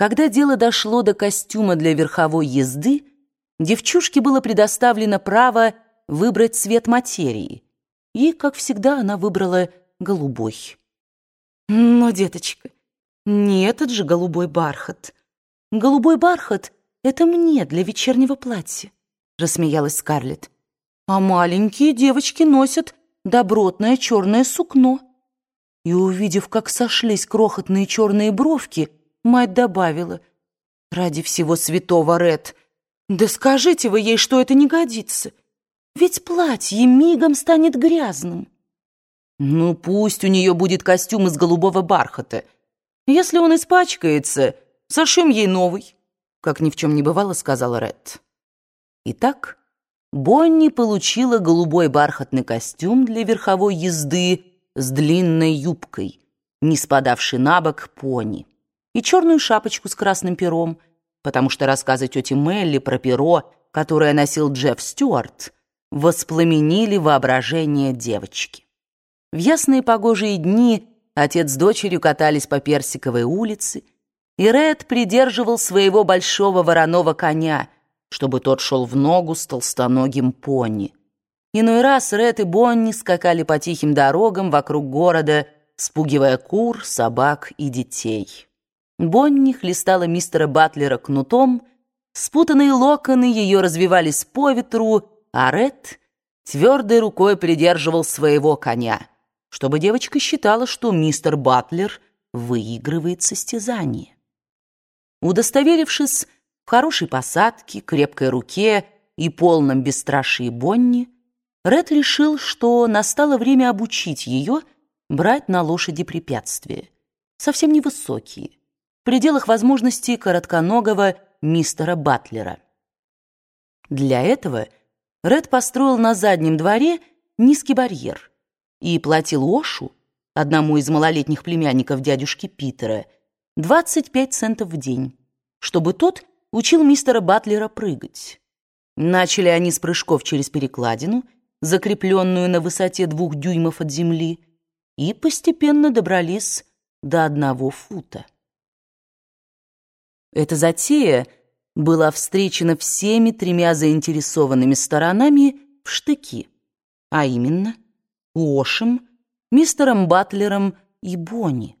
Когда дело дошло до костюма для верховой езды, девчушке было предоставлено право выбрать цвет материи, и, как всегда, она выбрала голубой. Но, деточка, не этот же голубой бархат. Голубой бархат — это мне для вечернего платья, рассмеялась Скарлетт. А маленькие девочки носят добротное черное сукно. И, увидев, как сошлись крохотные черные бровки, мать добавила, «Ради всего святого, Ред, да скажите вы ей, что это не годится, ведь платье мигом станет грязным». «Ну, пусть у нее будет костюм из голубого бархата. Если он испачкается, сошьем ей новый», как ни в чем не бывало, сказала Ред. Итак, Бонни получила голубой бархатный костюм для верховой езды с длинной юбкой, не спадавшей на бок пони, и черную шапочку с красным пером, потому что рассказы тети Мелли про перо, которое носил Джефф Стюарт, воспламенили воображение девочки. В ясные погожие дни отец с дочерью катались по Персиковой улице, и Ред придерживал своего большого вороного коня, чтобы тот шел в ногу с толстоногим пони. Иной раз Ред и Бонни скакали по тихим дорогам вокруг города, спугивая кур, собак и детей. Бонни хлестала мистера Батлера кнутом, спутанные локоны ее развивались по ветру, а Ред твердой рукой придерживал своего коня, чтобы девочка считала, что мистер Батлер выигрывает состязание. Удостоверившись в хорошей посадке, крепкой руке и полном бесстрашии Бонни, Ред решил, что настало время обучить ее брать на лошади препятствия, совсем невысокие, в пределах возможностей коротконогого мистера Батлера. Для этого Ред построил на заднем дворе низкий барьер и платил Ошу, одному из малолетних племянников дядюшки Питера, 25 центов в день, чтобы тот учил мистера Батлера прыгать. Начали они с прыжков через перекладину — закрепленную на высоте двух дюймов от земли, и постепенно добрались до одного фута. Эта затея была встречена всеми тремя заинтересованными сторонами в штыки, а именно Уошем, мистером Батлером и Бонни.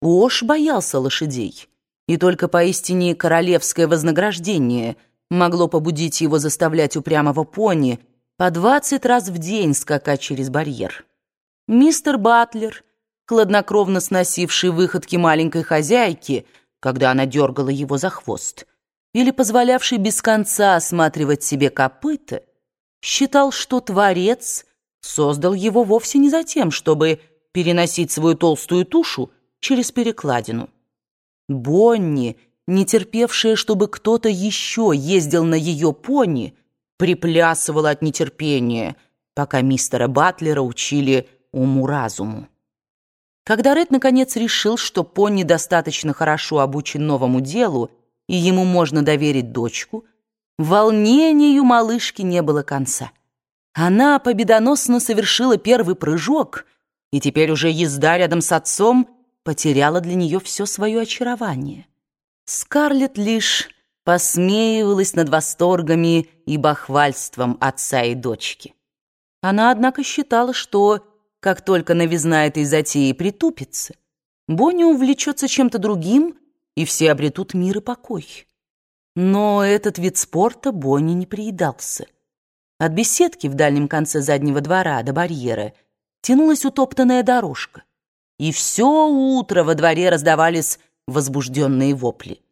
Уош боялся лошадей, и только поистине королевское вознаграждение могло побудить его заставлять упрямого пони по двадцать раз в день скакать через барьер. Мистер Батлер, хладнокровно сносивший выходки маленькой хозяйки, когда она дергала его за хвост, или позволявший без конца осматривать себе копыта, считал, что Творец создал его вовсе не за тем, чтобы переносить свою толстую тушу через перекладину. Бонни, не терпевшая, чтобы кто-то еще ездил на ее пони, приплясывала от нетерпения, пока мистера Батлера учили уму-разуму. Когда Ред наконец решил, что пони достаточно хорошо обучен новому делу, и ему можно доверить дочку, волнению малышки не было конца. Она победоносно совершила первый прыжок, и теперь уже езда рядом с отцом потеряла для нее все свое очарование. Скарлетт лишь посмеивалась над восторгами и бахвальством отца и дочки. Она, однако, считала, что, как только новизна этой затеи притупится, Бонни увлечется чем-то другим, и все обретут мир и покой. Но этот вид спорта Бонни не приедался. От беседки в дальнем конце заднего двора до барьера тянулась утоптанная дорожка, и все утро во дворе раздавались возбужденные вопли.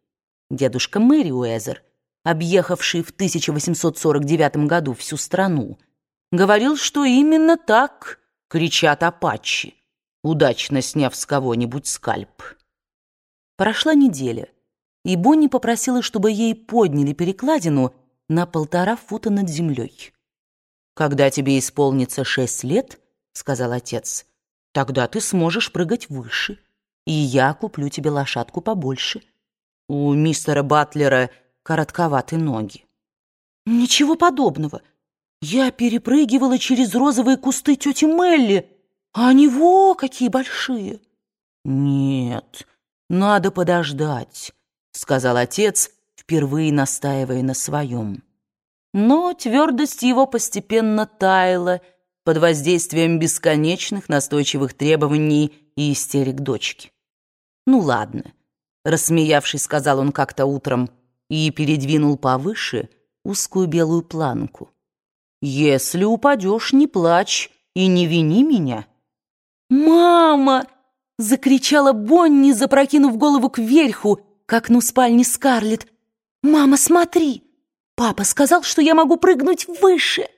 Дедушка Мэри Уэзер, объехавший в 1849 году всю страну, говорил, что именно так кричат апачи, удачно сняв с кого-нибудь скальп. Прошла неделя, и Бонни попросила, чтобы ей подняли перекладину на полтора фута над землей. «Когда тебе исполнится шесть лет, — сказал отец, — тогда ты сможешь прыгать выше, и я куплю тебе лошадку побольше». У мистера Батлера коротковаты ноги. Ничего подобного. Я перепрыгивала через розовые кусты тети Мелли, а они во какие большие. Нет, надо подождать. сказал отец, впервые настаивая на своем. Но твердость его постепенно таяла под воздействием бесконечных настойчивых требований и истерик дочки. «Ну ладно», — рассмеявшись, сказал он как-то утром и передвинул повыше узкую белую планку. «Если упадешь, не плачь и не вини меня». «Мама!» — закричала Бонни, запрокинув голову кверху, к окну спальни Скарлетт. «Мама, смотри! Папа сказал, что я могу прыгнуть выше!»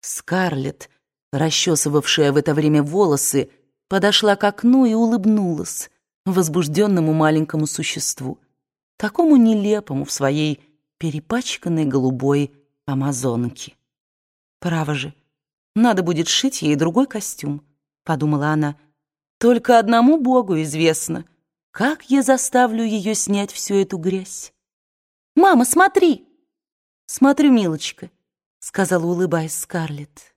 Скарлетт, расчесывавшая в это время волосы, подошла к окну и улыбнулась возбужденному маленькому существу, такому нелепому в своей перепачканной голубой амазонке. «Право же, надо будет шить ей другой костюм», — подумала она. «Только одному Богу известно, как я заставлю ее снять всю эту грязь?» «Мама, смотри!» «Смотрю, милочка», — сказала, улыбаясь Скарлетт.